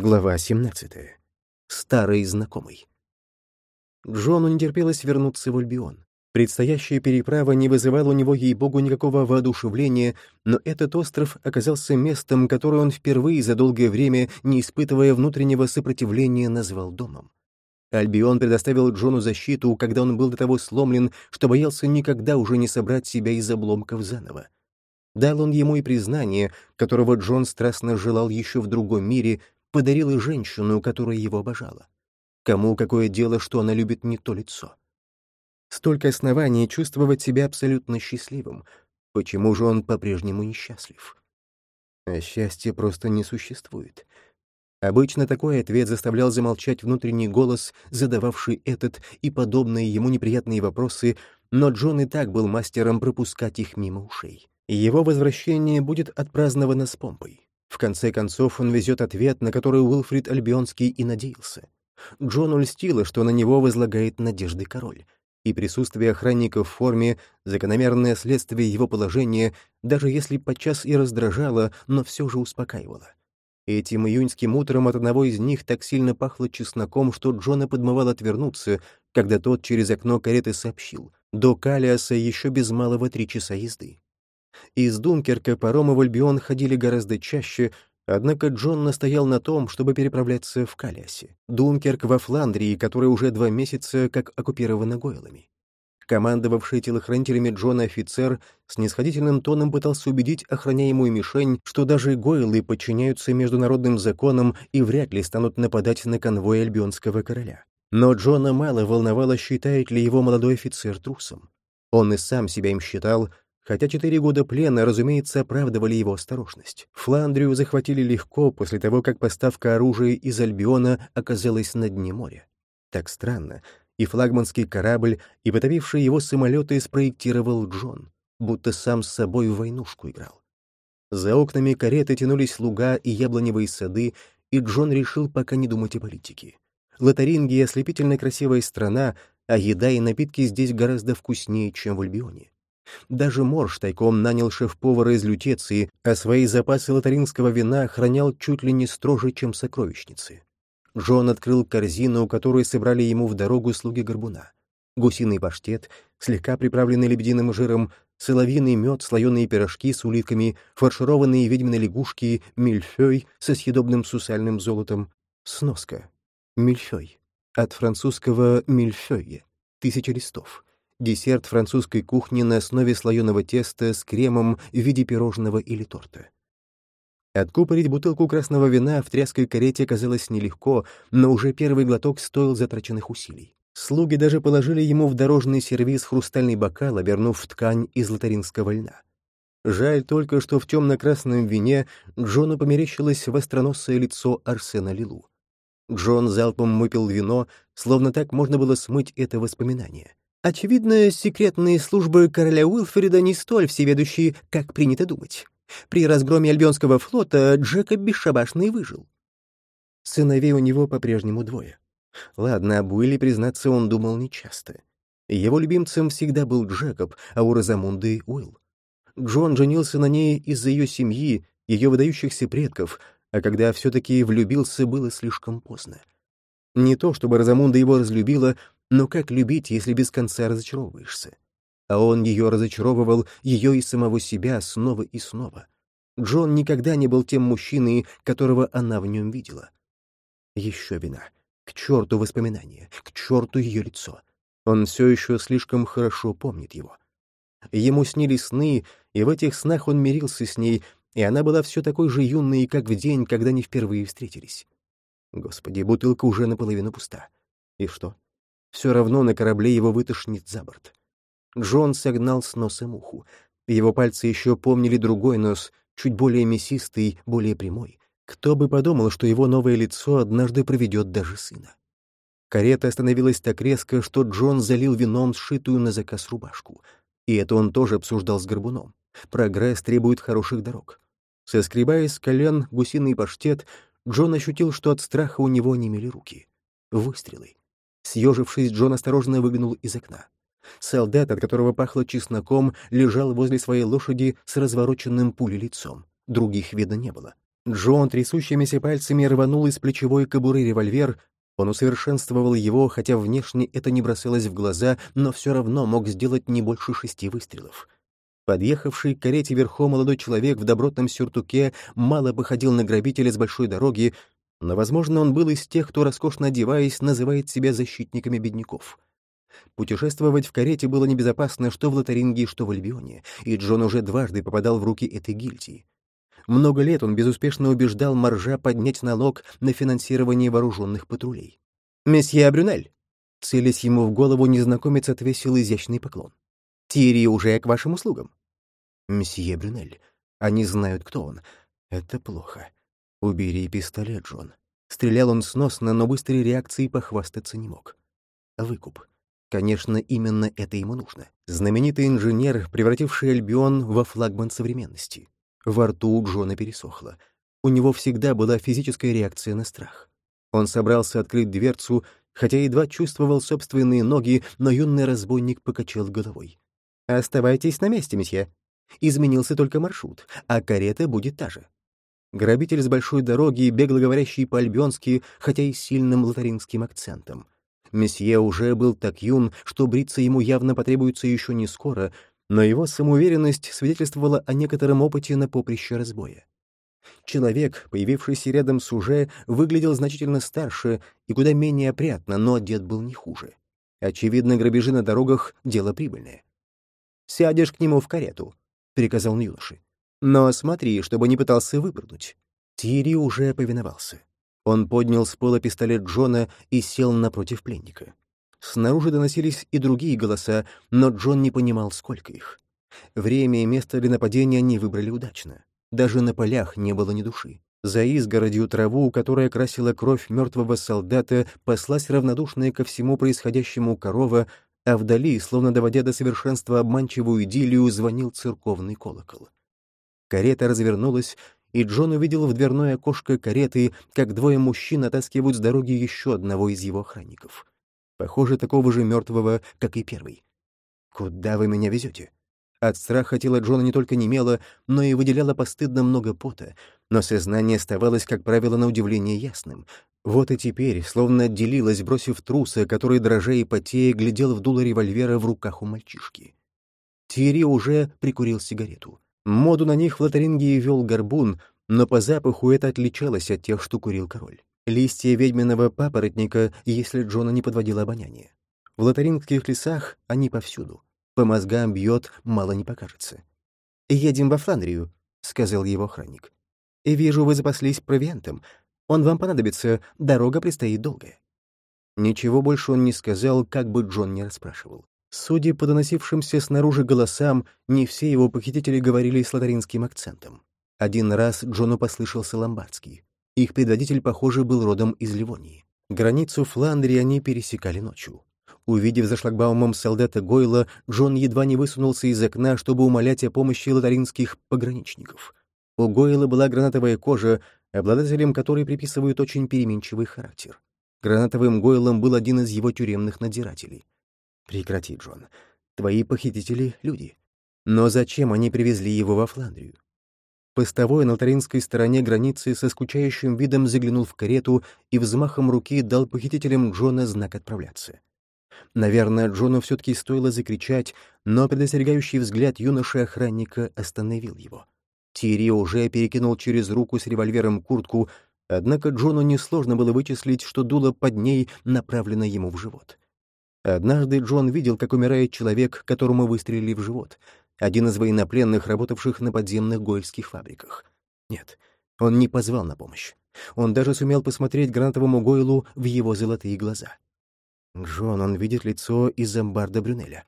Глава 17. Старый знакомый. Джону не терпелось вернуться в Альбион. Предстоящая переправа не вызывала у него, ей-богу, никакого воодушевления, но этот остров оказался местом, которое он впервые за долгое время, не испытывая внутреннего сопротивления, назвал домом. Альбион предоставил Джону защиту, когда он был до того сломлен, что боялся никогда уже не собрать себя из обломков заново. Дал он ему и признание, которого Джон страстно желал еще в другом мире, подарил и женщину, которая его обожала. Кому какое дело, что она любит не то лицо? Столько оснований чувствовать себя абсолютно счастливым. Почему же он по-прежнему несчастлив? А счастья просто не существует. Обычно такой ответ заставлял замолчать внутренний голос, задававший этот и подобные ему неприятные вопросы, но Джон и так был мастером пропускать их мимо ушей. Его возвращение будет отпраздновано с помпой. В конце концов, он везет ответ, на который Уилфрид Альбионский и надеялся. Джону льстило, что на него возлагает надежды король. И присутствие охранника в форме — закономерное следствие его положения, даже если подчас и раздражало, но все же успокаивало. Этим июньским утром от одного из них так сильно пахло чесноком, что Джона подмывал отвернуться, когда тот через окно кареты сообщил. До Калиаса еще без малого три часа езды. Из Дункерка паромы в Альбион ходили гораздо чаще, однако Джон настоял на том, чтобы переправляться в Калиасе. Дункерк во Фландрии, которая уже два месяца как оккупирована Гойлами. Командовавший телохранителями Джона офицер с нисходительным тоном пытался убедить охраняемую мишень, что даже Гойлы подчиняются международным законам и вряд ли станут нападать на конвой альбионского короля. Но Джона мало волновало, считает ли его молодой офицер трусом. Он и сам себя им считал, хотя четыре года плена, разумеется, оправдывали его осторожность. Фландрию захватили легко после того, как поставка оружия из Альбиона оказалась на дне моря. Так странно, и флагманский корабль, и потопившие его самолеты спроектировал Джон, будто сам с собой в войнушку играл. За окнами кареты тянулись луга и яблоневые сады, и Джон решил пока не думать о политике. Лотарингия — ослепительно красивая страна, а еда и напитки здесь гораздо вкуснее, чем в Альбионе. Даже Морж тайком нанял шеф-повара из лютеции, а свои запасы лотаринского вина хранял чуть ли не строже, чем сокровищницы. Джон открыл корзину, которую собрали ему в дорогу слуги горбуна. Гусиный паштет, слегка приправленный лебединым жиром, соловьиный мед, слоеные пирожки с улитками, фаршированные ведьмины лягушки, мильфей со съедобным сусальным золотом. Сноска. Мильфей. От французского «мильфёйе» — тысяча листов десерт французской кухни на основе слоеного теста с кремом в виде пирожного или торта. Откупорить бутылку красного вина в тряской карете оказалось нелегко, но уже первый глоток стоил затраченных усилий. Слуги даже положили ему в дорожный сервиз хрустальный бокал, обернув ткань из лотаринского льна. Жаль только, что в темно-красном вине Джону померещилось востроносое лицо Арсена Лилу. Джон залпом выпил вино, словно так можно было смыть это воспоминание. Очевидно, секретные службы короля Уилфрида не столь всеведущие, как принято думать. При разгроме Альбионского флота Джекоб бесшабашно и выжил. Сыновей у него по-прежнему двое. Ладно, об Уилле, признаться, он думал нечасто. Его любимцем всегда был Джекоб, а у Розамунды — Уилл. Джон женился на ней из-за ее семьи, ее выдающихся предков, а когда все-таки влюбился, было слишком поздно. Не то, чтобы Розамунда его разлюбила, но как любить, если без конца разочаровываешься? А он ее разочаровывал, ее и самого себя, снова и снова. Джон никогда не был тем мужчиной, которого она в нем видела. Еще вина. К черту воспоминания, к черту ее лицо. Он все еще слишком хорошо помнит его. Ему снились сны, и в этих снах он мирился с ней, и она была все такой же юной, как в день, когда они впервые встретились. Господи, бутылка уже наполовину пуста. И что? Все равно на корабле его вытошнит за борт. Джон согнал с носа муху. Его пальцы еще помнили другой нос, чуть более мясистый, более прямой. Кто бы подумал, что его новое лицо однажды проведет даже сына. Карета остановилась так резко, что Джон залил вином сшитую на заказ рубашку. И это он тоже обсуждал с Горбуном. Прогресс требует хороших дорог. Соскребая с колен гусиный паштет, Джон ощутил, что от страха у него немели руки. Выстрелы. Съежившись, Джон осторожно выглянул из окна. Солдат, от которого пахло чесноком, лежал возле своей лошади с развороченным пулей лицом. Других видно не было. Джон трясущимися пальцами рванул из плечевой кобуры револьвер, он усовершенствовал его, хотя внешне это не бросалось в глаза, но все равно мог сделать не больше шести выстрелов. Подъехавший к карете верхом молодой человек в добротном сюртуке мало походил на грабителя с большой дороги, но, возможно, он был из тех, кто, роскошно одеваясь, называет себя защитниками бедняков. Путешествовать в карете было небезопасно что в Лотаринге, что в Альбионе, и Джон уже дважды попадал в руки этой гильдии. Много лет он безуспешно убеждал Маржа поднять налог на финансирование вооруженных патрулей. «Месье Брюнель!» Целясь ему в голову, незнакомец отвесил изящный поклон. «Тири уже к вашим услугам». «Месье Брюнель, они знают, кто он. Это плохо. Убери пистолет, Джон». Стрелял он сносно, но быстрой реакцией похвастаться не мог. Выкуп. Конечно, именно это ему нужно. Знаменитый инженер, превративший Альбион во флагман современности. Во рту Джона пересохло. У него всегда была физическая реакция на страх. Он собрался открыть дверцу, хотя едва чувствовал собственные ноги, но юный разбойник покачал головой. «Оставайтесь на месте, месье. Изменился только маршрут, а карета будет та же». Грабитель с большой дороги, бегло говорящий по-альбионски, хотя и с сильным лотаринским акцентом. Месье уже был так юн, что бриться ему явно потребуется еще не скоро, но его самоуверенность свидетельствовала о некотором опыте на поприще разбоя. Человек, появившийся рядом с уже, выглядел значительно старше и куда менее опрятно, но одет был не хуже. Очевидно, грабежи на дорогах — дело прибыльное. «Сядешь к нему в карету», — приказал юноше. «Но смотри, чтобы не пытался выпрыгнуть». Тири уже повиновался. Он поднял с пола пистолет Джона и сел напротив пленника. Снаружи доносились и другие голоса, но Джон не понимал, сколько их. Время и место для нападения они выбрали удачно. Даже на полях не было ни души. За изгородью траву, которая красила кровь мертвого солдата, паслась равнодушная ко всему происходящему корова, а вдали, словно доводя до совершенства обманчивую идиллию, звонил церковный колокол. Карета развернулась, и Джон увидел в дверное окошко кареты, как двое мужчин оттаскивают с дороги еще одного из его охранников похоже, такого же мертвого, как и первый. «Куда вы меня везете?» От страха тело Джона не только немело, но и выделяло постыдно много пота, но сознание оставалось, как правило, на удивление ясным. Вот и теперь, словно отделилось, бросив труса, который, дрожа и потея, глядел в дуло револьвера в руках у мальчишки. Тири уже прикурил сигарету. Моду на них в Лотарингии вел горбун, но по запаху это отличалось от тех, что курил король листья ведьминого папоротника, если Джона не подводило обоняние. В лотарингских лесах они повсюду. По мозгам бьет, мало не покажется. «Едем во Фландрию», — сказал его охранник. «И вижу, вы запаслись провиантом. Он вам понадобится, дорога предстоит долгая». Ничего больше он не сказал, как бы Джон не расспрашивал. Судя по доносившимся снаружи голосам, не все его похитители говорили с лотаринским акцентом. Один раз Джону послышался ломбардский. Их предводитель, похоже, был родом из Ливонии. Границу Фландрии они пересекали ночью. Увидев за шлагбаумом солдата Гойла, Джон едва не высунулся из окна, чтобы умолять о помощи лотаринских пограничников. У Гойла была гранатовая кожа, обладателем которой приписывают очень переменчивый характер. Гранатовым Гойлом был один из его тюремных надзирателей. «Прекрати, Джон. Твои похитители — люди. Но зачем они привезли его во Фландрию? Постовой на таринской стороне границы со скучающим видом заглянул в карету и взмахом руки дал похитителям Джона знак отправляться. Наверное, Джону все-таки стоило закричать, но предостерегающий взгляд юноши-охранника остановил его. Тири уже перекинул через руку с револьвером куртку, однако Джону несложно было вычислить, что дуло под ней направлено ему в живот. Однажды Джон видел, как умирает человек, которому выстрелили в живот — один из военнопленных, работавших на подземных гольских фабриках. Нет, он не позвал на помощь. Он даже сумел посмотреть гранатовому Гойлу в его золотые глаза. Джон, он видит лицо из зомбарда Брюнеля.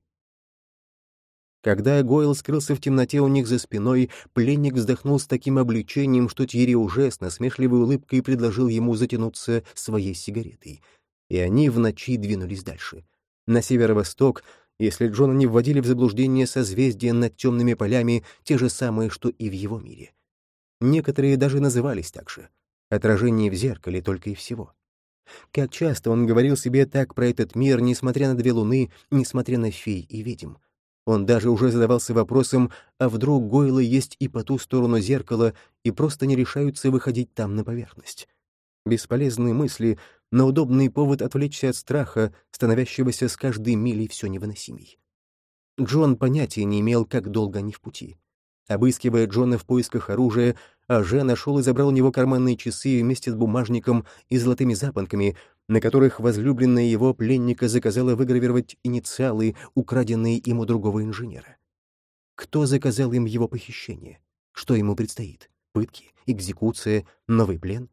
Когда Гойл скрылся в темноте у них за спиной, пленник вздохнул с таким облегчением, что Тьерри уже с насмешливой улыбкой предложил ему затянуться своей сигаретой. И они в ночи двинулись дальше. На северо-восток, если Джона не вводили в заблуждение созвездия над темными полями, те же самые, что и в его мире. Некоторые даже назывались так же. Отражение в зеркале только и всего. Как часто он говорил себе так про этот мир, несмотря на две луны, несмотря на фей и ведьм. Он даже уже задавался вопросом, а вдруг Гойлы есть и по ту сторону зеркала, и просто не решаются выходить там на поверхность. Бесполезные мысли, но удобный повод отвлечься от страха, становящегося с каждой милей все невыносимей. Джон понятия не имел, как долго они в пути. Обыскивая Джона в поисках оружия, Аже нашел и забрал у него карманные часы вместе с бумажником и золотыми запонками, на которых возлюбленная его пленника заказала выгравировать инициалы, украденные им у другого инженера. Кто заказал им его похищение? Что ему предстоит? Пытки, экзекуция, новый плен?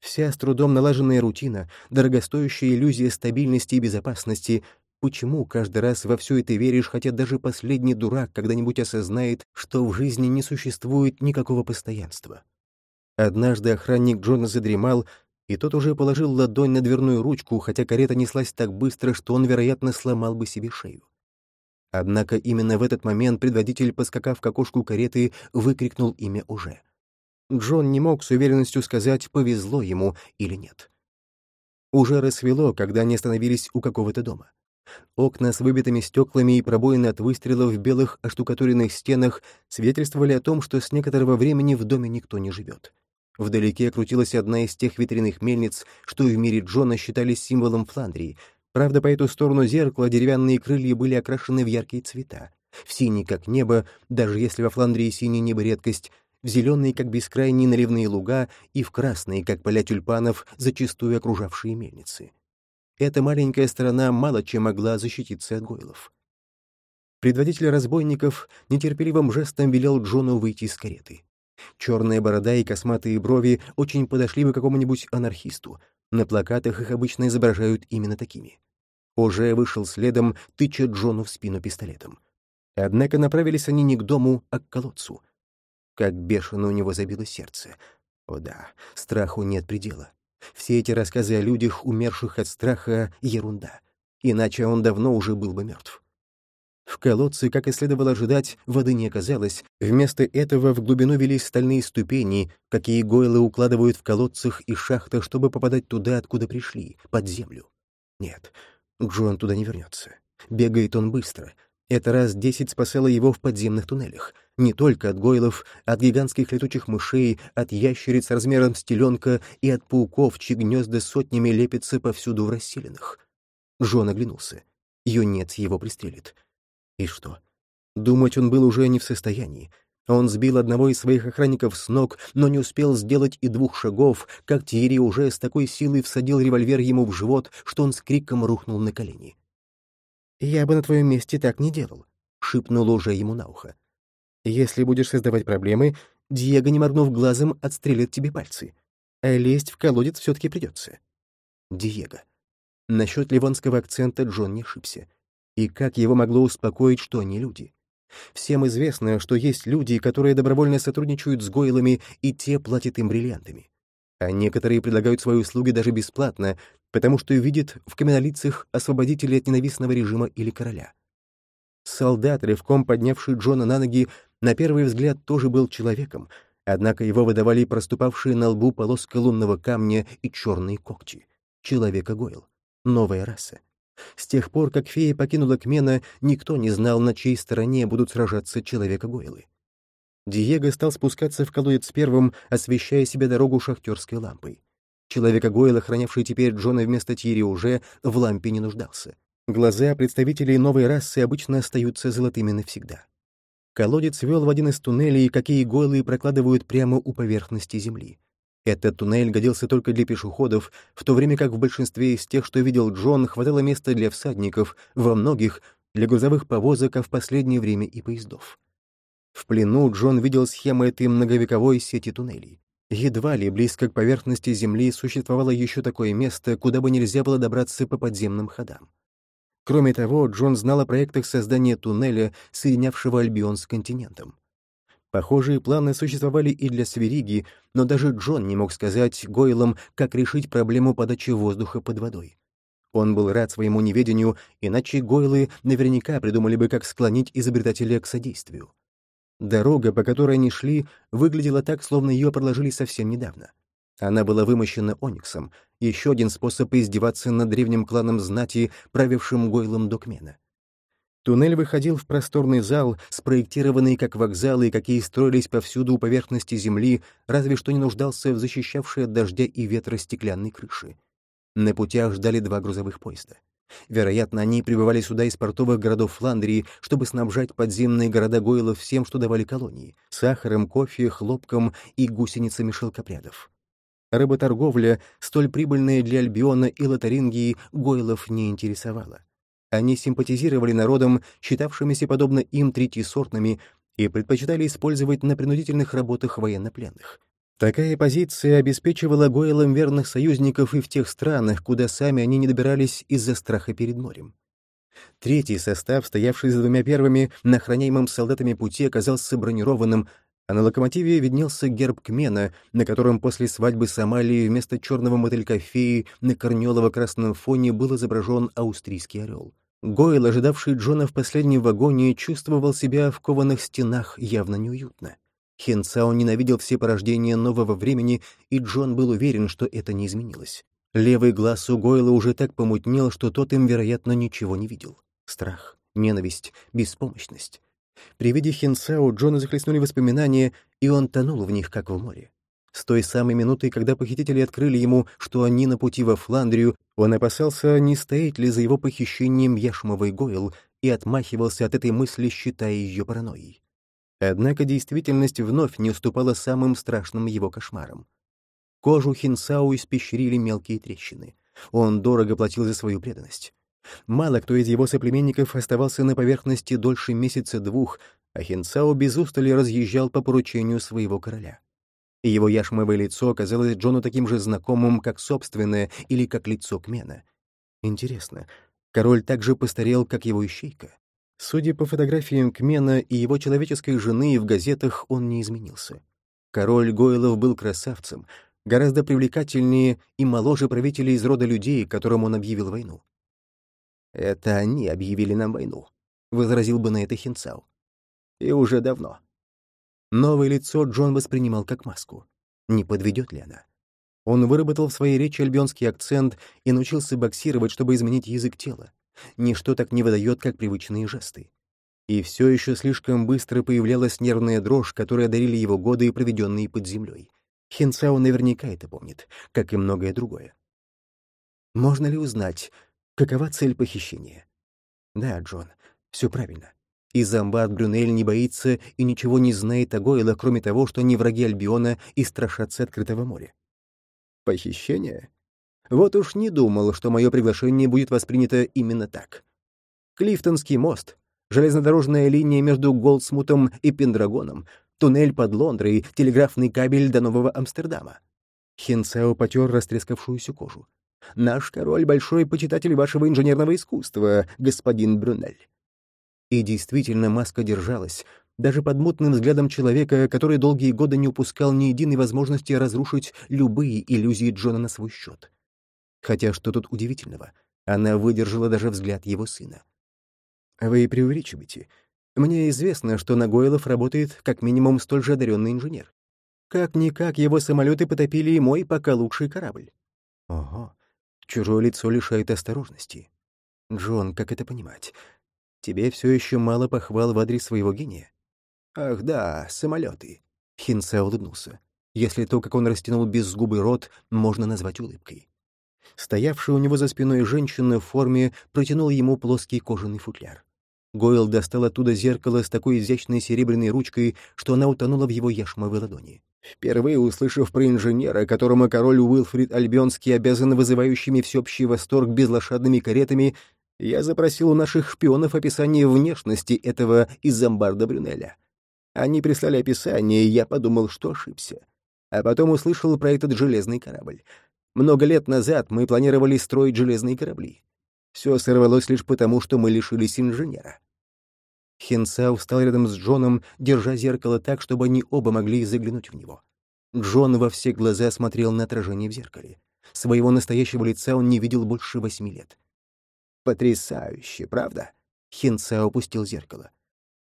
Вся с трудом налаженная рутина, дорогостоящая иллюзия стабильности и безопасности Почему каждый раз во все это веришь, хотя даже последний дурак когда-нибудь осознает, что в жизни не существует никакого постоянства? Однажды охранник Джона задремал, и тот уже положил ладонь на дверную ручку, хотя карета неслась так быстро, что он, вероятно, сломал бы себе шею. Однако именно в этот момент предводитель, поскакав к окошку кареты, выкрикнул имя уже. Джон не мог с уверенностью сказать, повезло ему или нет. Уже рассвело, когда они остановились у какого-то дома. Окна с выбитыми стеклами и пробоины от выстрелов в белых оштукатуренных стенах свидетельствовали о том, что с некоторого времени в доме никто не живет. Вдалеке крутилась одна из тех ветряных мельниц, что в мире Джона считались символом Фландрии. Правда, по эту сторону зеркала деревянные крылья были окрашены в яркие цвета. В синий, как небо, даже если во Фландрии синее небо редкость, в зеленые, как бескрайние наливные луга, и в красные, как поля тюльпанов, зачастую окружавшие мельницы эта маленькая страна мало чем могла защититься от гойлов. Предводитель разбойников нетерпеливым жестом велел Джону выйти из кареты. Черная борода и косматые брови очень подошли бы какому-нибудь анархисту. На плакатах их обычно изображают именно такими. Уже вышел следом, тыча Джону в спину пистолетом. Однако направились они не к дому, а к колодцу. Как бешено у него забило сердце. О да, страху нет предела. Все эти рассказы о людях, умерших от страха, — ерунда. Иначе он давно уже был бы мертв. В колодце, как и следовало ожидать, воды не оказалось. Вместо этого в глубину велись стальные ступени, какие гойлы укладывают в колодцах и шахтах, чтобы попадать туда, откуда пришли, под землю. Нет, Джон туда не вернется. Бегает он быстро. Это раз десять спасало его в подземных туннелях — не только от гойлов, от гигантских летучих мышей, от ящериц размером с теленка и от пауков, чьи гнезда сотнями лепятся повсюду в расселенных. Жон оглянулся. Юнец его пристрелит. И что? Думать он был уже не в состоянии. Он сбил одного из своих охранников с ног, но не успел сделать и двух шагов, как Тиери уже с такой силой всадил револьвер ему в живот, что он с криком рухнул на колени. «Я бы на твоем месте так не делал», — шипнул уже ему на ухо. Если будешь создавать проблемы, Диего, не моргнув глазом, отстрелит тебе пальцы. А лезть в колодец все-таки придется. Диего. Насчет ливонского акцента Джон не ошибся. И как его могло успокоить, что они люди? Всем известно, что есть люди, которые добровольно сотрудничают с гойлами, и те платят им бриллиантами. А некоторые предлагают свои услуги даже бесплатно, потому что видят в каменолицах освободителей от ненавистного режима или короля. Солдат, рывком поднявший Джона на ноги, на первый взгляд тоже был человеком, однако его выдавали проступавшие на лбу полоска лунного камня и черные когти. Человека Гойл. Новая раса. С тех пор, как фея покинула Кмена, никто не знал, на чьей стороне будут сражаться человека Гойлы. Диего стал спускаться в колодец первым, освещая себе дорогу шахтерской лампой. Человека Гойла, охранявший теперь Джона вместо Тири, уже в лампе не нуждался. Глаза представителей новой расы обычно остаются золотыми навсегда. Колодец вел в один из туннелей, какие гойлы прокладывают прямо у поверхности земли. Этот туннель годился только для пешеходов, в то время как в большинстве из тех, что видел Джон, хватало места для всадников, во многих — для грузовых повозок, а в последнее время и поездов. В плену Джон видел схему этой многовековой сети туннелей. Едва ли близко к поверхности Земли существовало еще такое место, куда бы нельзя было добраться по подземным ходам. Кроме того, Джон знал о проектах создания туннеля, соединявшего Альбион с континентом. Похожие планы существовали и для Свериги, но даже Джон не мог сказать Гойлам, как решить проблему подачи воздуха под водой. Он был рад своему неведению, иначе Гойлы наверняка придумали бы, как склонить изобретателя к содействию. Дорога, по которой они шли, выглядела так, словно ее проложили совсем недавно. Она была вымощена ониксом, еще один способ издеваться над древним кланом знати, правившим Гойлом Докмена. Туннель выходил в просторный зал, спроектированный как вокзалы, какие строились повсюду у поверхности земли, разве что не нуждался в защищавшей от дождя и ветра стеклянной крыши. На путях ждали два грузовых поезда. Вероятно, они прибывали сюда из портовых городов Фландрии, чтобы снабжать подземные города Гойлов всем, что давали колонии — сахаром, кофе, хлопком и гусеницами шелкопрядов. Рыботорговля, столь прибыльная для Альбиона и Лотарингии, Гойлов не интересовала. Они симпатизировали народам, считавшимися подобно им третьесортными, и предпочитали использовать на принудительных работах военнопленных. Такая позиция обеспечивала Гойлам верных союзников и в тех странах, куда сами они не добирались из-за страха перед морем. Третий состав, стоявший за двумя первыми, на охраняемом солдатами пути оказался бронированным, а на локомотиве виднелся герб Кмена, на котором после свадьбы с Амалией вместо черного мотылька феи на корнелово-красном фоне был изображен австрийский орел. Гойл, ожидавший Джона в последнем вагоне, чувствовал себя в кованых стенах явно неуютно. Хенцао ненавидел все порождения нового времени, и Джон был уверен, что это не изменилось. Левый глаз у Гойла уже так помутнел, что тот им, вероятно, ничего не видел. Страх, ненависть, беспомощность. При виде Хенцао Джона захлестнули воспоминания, и он тонул в них, как в море. С той самой минуты, когда похитители открыли ему, что они на пути во Фландрию, он опасался, не стоит ли за его похищением Яшмовый Гойл, и отмахивался от этой мысли, считая ее паранойей. Однако действительность вновь не уступала самым страшным его кошмарам. Кожу Хинсау испещрили мелкие трещины. Он дорого платил за свою преданность. Мало кто из его соплеменников оставался на поверхности дольше месяца-двух, а Хинсао без устали разъезжал по поручению своего короля. Его яшмовое лицо оказалось Джону таким же знакомым, как собственное или как лицо Кмена. Интересно, король также постарел, как его ищейка? Судя по фотографиям Кмена и его человеческой жены в газетах, он не изменился. Король Гойлов был красавцем, гораздо привлекательнее и моложе правителей из рода людей, которым он объявил войну. «Это они объявили нам войну», — возразил бы на это Хинцау. «И уже давно». Новое лицо Джон воспринимал как маску. Не подведет ли она? Он выработал в своей речи альбионский акцент и научился боксировать, чтобы изменить язык тела. Ничто так не выдает, как привычные жесты. И все еще слишком быстро появлялась нервная дрожь, которая дарили его годы, проведенные под землей. Хенцао наверняка это помнит, как и многое другое. Можно ли узнать, какова цель похищения? Да, Джон, все правильно. И Замбат Брюнель не боится и ничего не знает о Гойлах, кроме того, что они враги Альбиона и страшатся открытого моря. Похищение? Вот уж не думал, что мое приглашение будет воспринято именно так. Клифтонский мост, железнодорожная линия между Голдсмутом и Пендрагоном, туннель под Лондрой, телеграфный кабель до Нового Амстердама. Хенцео потер растрескавшуюся кожу. «Наш король — большой почитатель вашего инженерного искусства, господин Брюнель». И действительно, маска держалась, даже под мутным взглядом человека, который долгие годы не упускал ни единой возможности разрушить любые иллюзии Джона на свой счет. Хотя что тут удивительного? Она выдержала даже взгляд его сына. «Вы преувеличиваете. Мне известно, что на Гойлов работает как минимум столь же одаренный инженер. Как-никак его самолеты потопили и мой пока лучший корабль». «Ого, чужое лицо лишает осторожности. Джон, как это понимать? Тебе все еще мало похвал в адрес своего гения?» «Ах да, самолеты. Хинце улыбнулся. Если то, как он растянул беззгубый рот, можно назвать улыбкой. Стоявшая у него за спиной женщина в форме протянула ему плоский кожаный футляр. Гойл достал оттуда зеркало с такой изящной серебряной ручкой, что она утонула в его яшмовой ладони. Впервые услышав про инженера, которому король Уилфрид Альбионский обязан вызывающими всеобщий восторг безлошадными каретами, я запросил у наших шпионов описание внешности этого из зомбарда Брюнеля. Они прислали описание, и я подумал, что ошибся. А потом услышал про этот железный корабль. Много лет назад мы планировали строить железные корабли. Все сорвалось лишь потому, что мы лишились инженера. Хенсау встал рядом с Джоном, держа зеркало так, чтобы они оба могли заглянуть в него. Джон во все глаза смотрел на отражение в зеркале. Своего настоящего лица он не видел больше восьми лет. «Потрясающе, правда?» Хенсау опустил зеркало.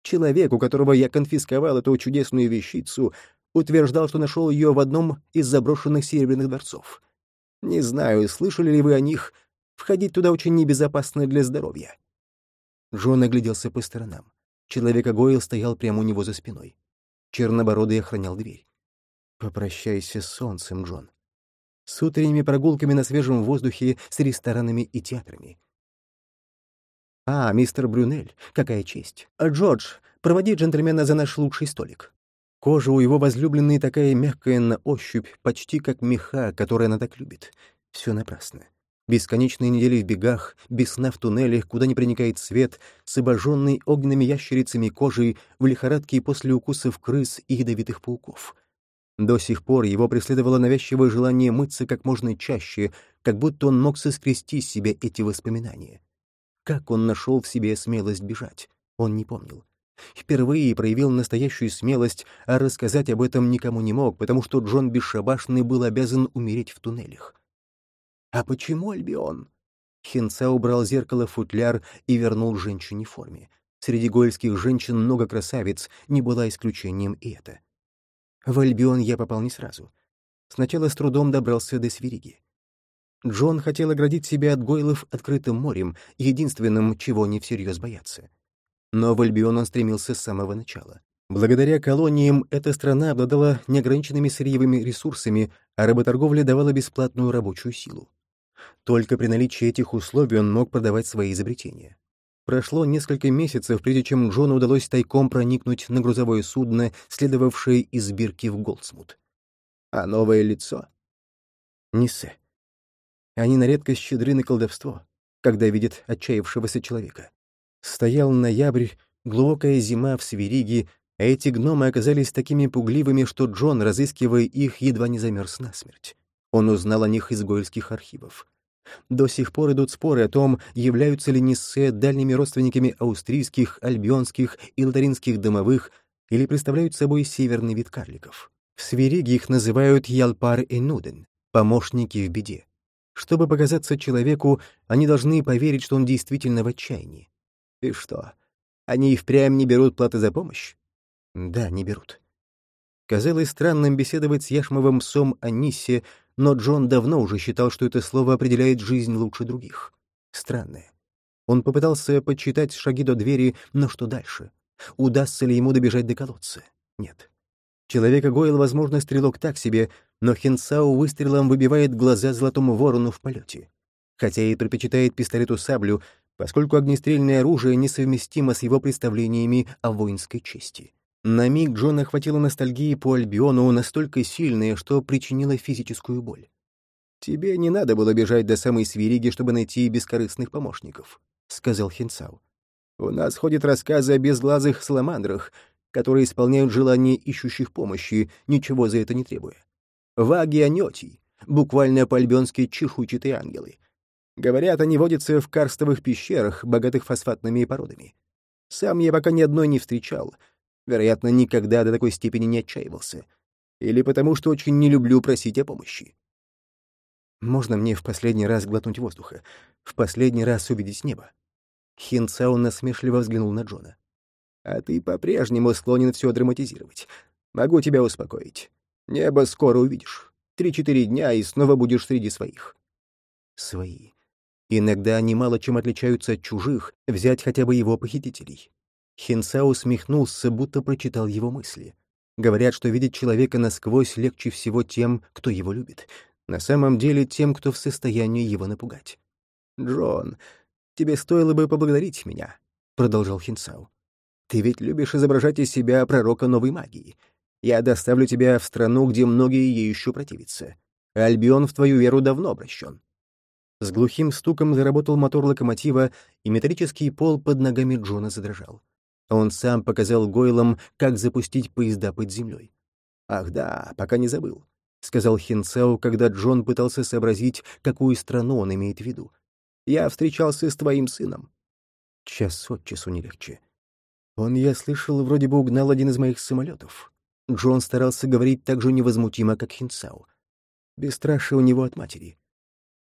Человек, у которого я конфисковал эту чудесную вещицу, утверждал, что нашел ее в одном из заброшенных серебряных дворцов. Не знаю, слышали ли вы о них. Входить туда очень небезопасно для здоровья. Джон огляделся по сторонам. Человек Гойл стоял прямо у него за спиной. Чернобородый охранял дверь. «Попрощайся с солнцем, Джон. С утренними прогулками на свежем воздухе, с ресторанами и театрами. «А, мистер Брюнель, какая честь! А, Джордж, проводи джентльмена за наш лучший столик». Кожа у его возлюбленной такая мягкая на ощупь, почти как меха, которые она так любит. Все напрасно. Бесконечные недели в бегах, без сна в туннелях, куда не проникает свет, с обожженной огненными ящерицами кожей, в лихорадке после укусов крыс и ядовитых пауков. До сих пор его преследовало навязчивое желание мыться как можно чаще, как будто он мог соскрести с себя эти воспоминания. Как он нашел в себе смелость бежать, он не помнил. Впервые проявил настоящую смелость, а рассказать об этом никому не мог, потому что Джон Бесшабашный был обязан умереть в туннелях. «А почему Альбион?» Хинца убрал зеркало в футляр и вернул женщине форме. Среди гольских женщин много красавиц, не была исключением и это. В Альбион я попал не сразу. Сначала с трудом добрался до Свириги. Джон хотел оградить себя от гойлов открытым морем, единственным, чего они всерьез боятся. Но в Альбион он стремился с самого начала. Благодаря колониям эта страна обладала неограниченными сырьевыми ресурсами, а работорговля давала бесплатную рабочую силу. Только при наличии этих условий он мог продавать свои изобретения. Прошло несколько месяцев, прежде чем Джону удалось тайком проникнуть на грузовое судно, следовавшее из Бирки в Голдсмут. А новое лицо? Нисе. Они на редкость щедры на колдовство, когда видят отчаявшегося человека. Стоял ноябрь, глубокая зима в Свириге, а эти гномы оказались такими пугливыми, что Джон, разыскивая их, едва не замерз насмерть. Он узнал о них из гольских архивов. До сих пор идут споры о том, являются ли Ниссе дальними родственниками австрийских, альбионских и лотаринских домовых или представляют собой северный вид карликов. В Свириге их называют Ялпар и Нуден — помощники в беде. Чтобы показаться человеку, они должны поверить, что он действительно в отчаянии. И что, они и впрямь не берут платы за помощь? Да, не берут. Казалось странным беседовать с Яшмовым псом о Ниссе, но Джон давно уже считал, что это слово определяет жизнь лучше других. Странное. Он попытался подсчитать шаги до двери, но что дальше? Удастся ли ему добежать до колодца? Нет. Человека Гойл, возможно, стрелок так себе, но Хинсау выстрелом выбивает глаза золотому ворону в полете. Хотя и предпочитает пистолету саблю, поскольку огнестрельное оружие несовместимо с его представлениями о воинской чести. На миг Джона охватила ностальгия по Альбиону настолько сильная, что причинила физическую боль. «Тебе не надо было бежать до самой Свириги, чтобы найти бескорыстных помощников», — сказал Хинсау. «У нас ходят рассказы о безглазых саламандрах, которые исполняют желания ищущих помощи, ничего за это не требуя. Ваги буквально по-альбионски чешуйчатые ангелы. Говорят, они водятся в карстовых пещерах, богатых фосфатными породами. Сам я пока ни одной не встречал. Вероятно, никогда до такой степени не отчаивался. Или потому, что очень не люблю просить о помощи. Можно мне в последний раз глотнуть воздуха? В последний раз увидеть небо? Хинцао насмешливо взглянул на Джона. А ты по-прежнему склонен все драматизировать. Могу тебя успокоить. Небо скоро увидишь. Три-четыре дня, и снова будешь среди своих. Свои. Иногда они мало чем отличаются от чужих, взять хотя бы его похитителей. Хинса усмехнулся, будто прочитал его мысли. Говорят, что видеть человека насквозь легче всего тем, кто его любит. На самом деле тем, кто в состоянии его напугать. «Джон, тебе стоило бы поблагодарить меня», — продолжал Хинсау. Ты ведь любишь изображать из себя пророка новой магии. Я доставлю тебя в страну, где многие ей еще противятся. Альбион в твою веру давно обращен». С глухим стуком заработал мотор локомотива, и металлический пол под ногами Джона задрожал. Он сам показал Гойлам, как запустить поезда под землей. «Ах да, пока не забыл», — сказал Хинцео, когда Джон пытался сообразить, какую страну он имеет в виду. «Я встречался с твоим сыном». Час от часу не легче. Он, я слышал, вроде бы угнал один из моих самолетов. Джон старался говорить так же невозмутимо, как Хинсау. Бесстрашие у него от матери.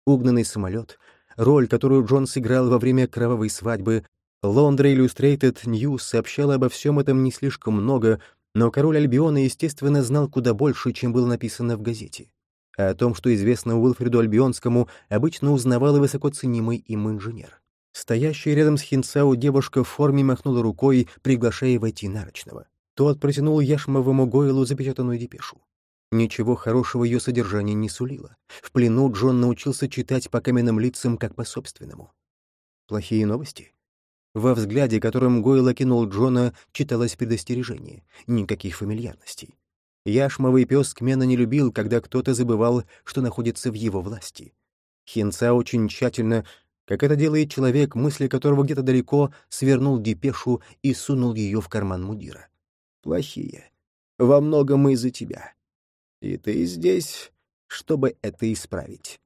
Угнанный самолет, роль, которую Джон сыграл во время кровавой свадьбы, Лондра Illustrated News сообщала обо всем этом не слишком много, но король Альбиона, естественно, знал куда больше, чем было написано в газете. А о том, что известно Уилфреду Альбионскому, обычно узнавал и высоко ценимый им инженер. Стоящая рядом с Хинцао девушка в форме махнула рукой, приглашая войти нарочного. Тот протянул Яшмовому Гойлу запечатанную депешу. Ничего хорошего ее содержание не сулило. В плену Джон научился читать по каменным лицам, как по собственному. Плохие новости? Во взгляде, которым Гойл окинул Джона, читалось предостережение. Никаких фамильярностей. Яшмовый пес Кмена не любил, когда кто-то забывал, что находится в его власти. Хинца очень тщательно как это делает человек, мысли которого где-то далеко, свернул депешу и сунул ее в карман мудира. «Плохие. Во многом из-за тебя. И ты здесь, чтобы это исправить».